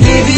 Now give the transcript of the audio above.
Habib